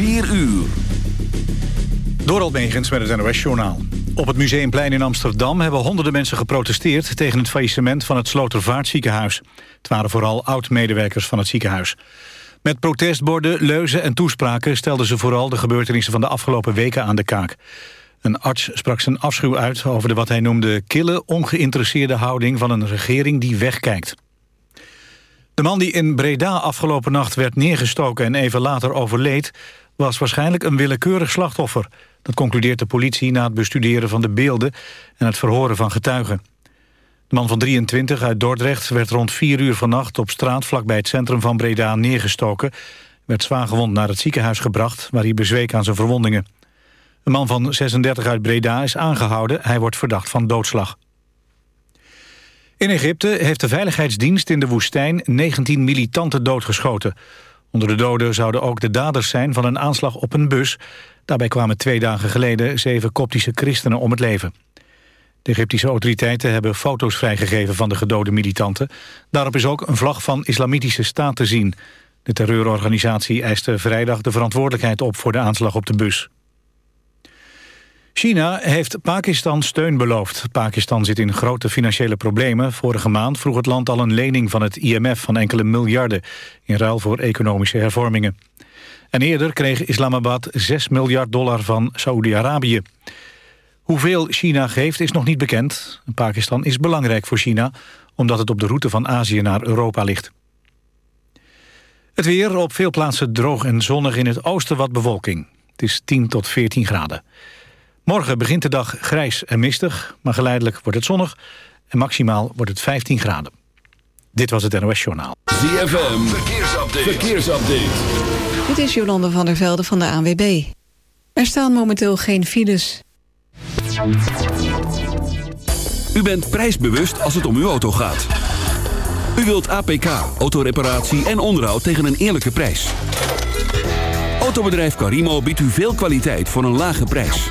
4 uur. Door Megens met het NOS-journaal. Op het Museumplein in Amsterdam hebben honderden mensen geprotesteerd... tegen het faillissement van het Slotervaartziekenhuis. Het waren vooral oud-medewerkers van het ziekenhuis. Met protestborden, leuzen en toespraken stelden ze vooral... de gebeurtenissen van de afgelopen weken aan de kaak. Een arts sprak zijn afschuw uit over de wat hij noemde... kille, ongeïnteresseerde houding van een regering die wegkijkt. De man die in Breda afgelopen nacht werd neergestoken en even later overleed... was waarschijnlijk een willekeurig slachtoffer. Dat concludeert de politie na het bestuderen van de beelden... en het verhoren van getuigen. De man van 23 uit Dordrecht werd rond 4 uur vannacht... op straat vlakbij het centrum van Breda neergestoken... werd zwaargewond naar het ziekenhuis gebracht... waar hij bezweek aan zijn verwondingen. Een man van 36 uit Breda is aangehouden. Hij wordt verdacht van doodslag. In Egypte heeft de veiligheidsdienst in de woestijn 19 militanten doodgeschoten. Onder de doden zouden ook de daders zijn van een aanslag op een bus. Daarbij kwamen twee dagen geleden zeven koptische christenen om het leven. De Egyptische autoriteiten hebben foto's vrijgegeven van de gedode militanten. Daarop is ook een vlag van Islamitische Staat te zien. De terreurorganisatie eiste vrijdag de verantwoordelijkheid op voor de aanslag op de bus. China heeft Pakistan steun beloofd. Pakistan zit in grote financiële problemen. Vorige maand vroeg het land al een lening van het IMF van enkele miljarden... in ruil voor economische hervormingen. En eerder kreeg Islamabad 6 miljard dollar van Saoedi-Arabië. Hoeveel China geeft is nog niet bekend. Pakistan is belangrijk voor China... omdat het op de route van Azië naar Europa ligt. Het weer op veel plaatsen droog en zonnig in het oosten wat bewolking. Het is 10 tot 14 graden. Morgen begint de dag grijs en mistig, maar geleidelijk wordt het zonnig... en maximaal wordt het 15 graden. Dit was het NOS Journaal. ZFM, verkeersupdate. verkeersupdate. Dit is Jolande van der Velde van de ANWB. Er staan momenteel geen files. U bent prijsbewust als het om uw auto gaat. U wilt APK, autoreparatie en onderhoud tegen een eerlijke prijs. Autobedrijf Carimo biedt u veel kwaliteit voor een lage prijs.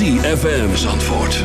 ZFM Zandvoort.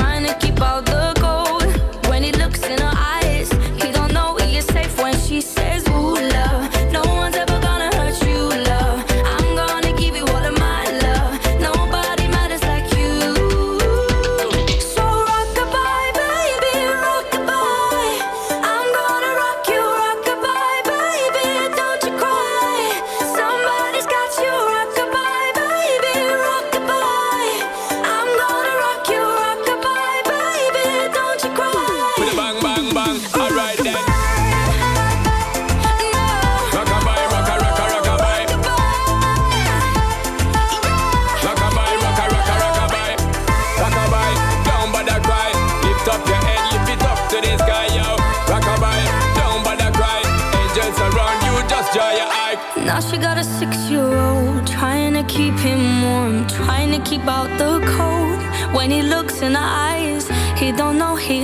says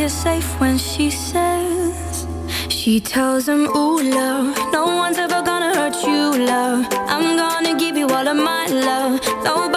safe when she says She tells him, ooh, love No one's ever gonna hurt you, love. I'm gonna give you all of my love. Nobody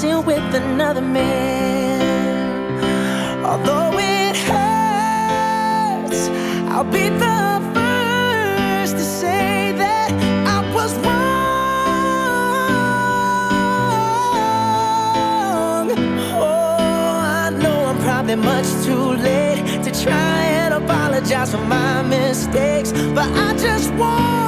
dancing with another man. Although it hurts, I'll be the first to say that I was wrong. Oh, I know I'm probably much too late to try and apologize for my mistakes, but I just want.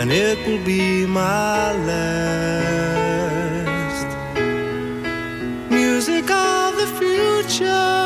And it will be my last. Music of the future,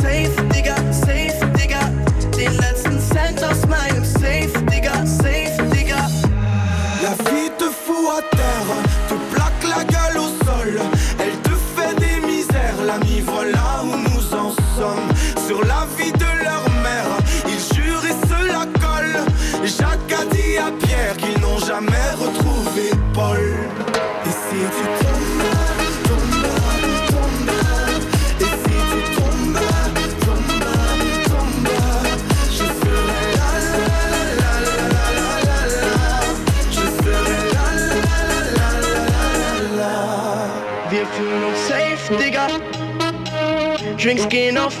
safe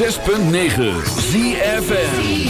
106.9 ZFN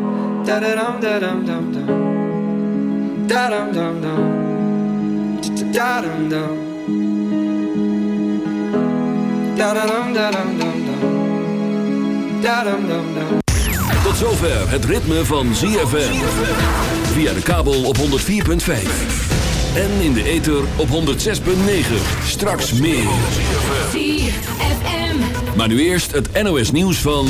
Da da dum da dum dum dum. Da dum dum dum. Da dum dum. Da da dum da dum dum dum. Da dum dum dum. Tot zover het ritme van ZFM. Via de kabel op 104.5. En in de ether op 106.9. Straks meer. Maar nu eerst het NOS nieuws van...